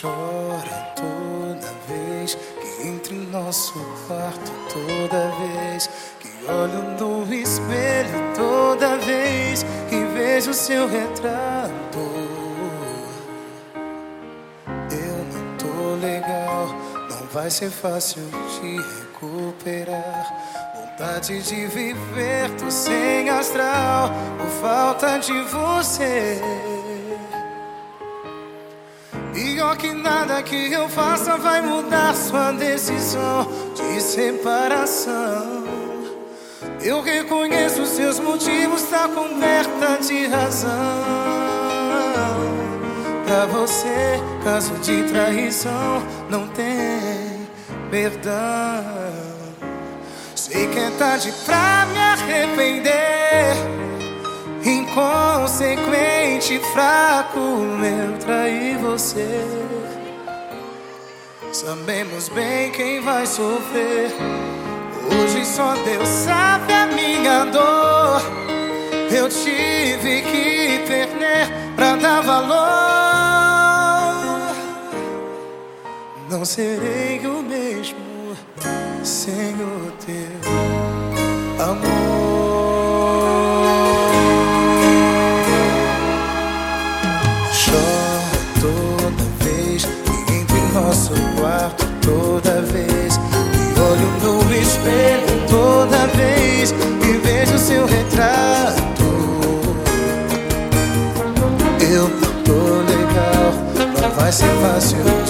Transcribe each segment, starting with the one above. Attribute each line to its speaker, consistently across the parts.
Speaker 1: Chora toda vez que entre em nosso quarto, toda vez que olho no espelho, toda vez que vejo seu retrato. Vai ser fácil de recuperar. Vontade de viver, tô sem astral, por falta de você. Pior que nada que eu faça vai mudar sua decisão de separação. Eu reconheço seus motivos, tá coberta de razão. Pra você, caso de traição, não tem perdão. Sei que é tarde pra me arrepender. Inconsequente, fraco, eu traí você. Sabemos bem quem vai sofrer. Hoje só Deus sabe a minha dor. Eu tive que perder pra dar valor. Não serei o mesmo sem o teu amor. Chora toda vez que entro em nosso quarto, toda vez que olho no espelho, toda vez que vejo seu retrato. Eu não tô legal, não vai ser fácil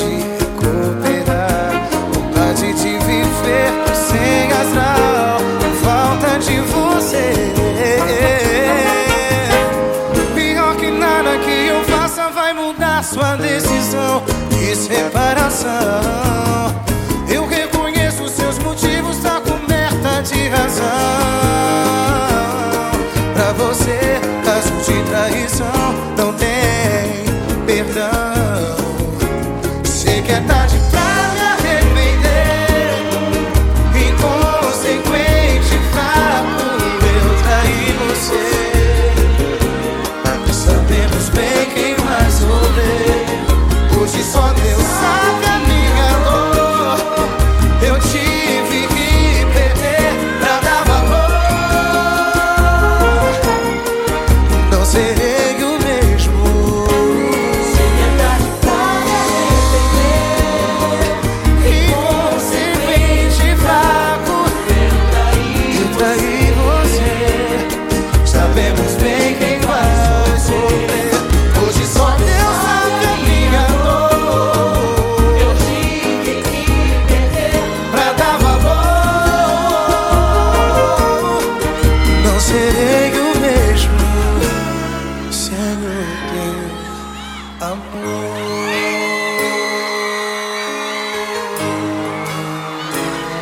Speaker 1: pelo Deus, amor,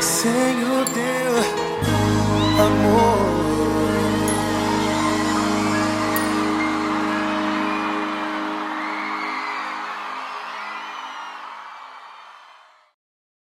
Speaker 1: Senhor Deus, amor.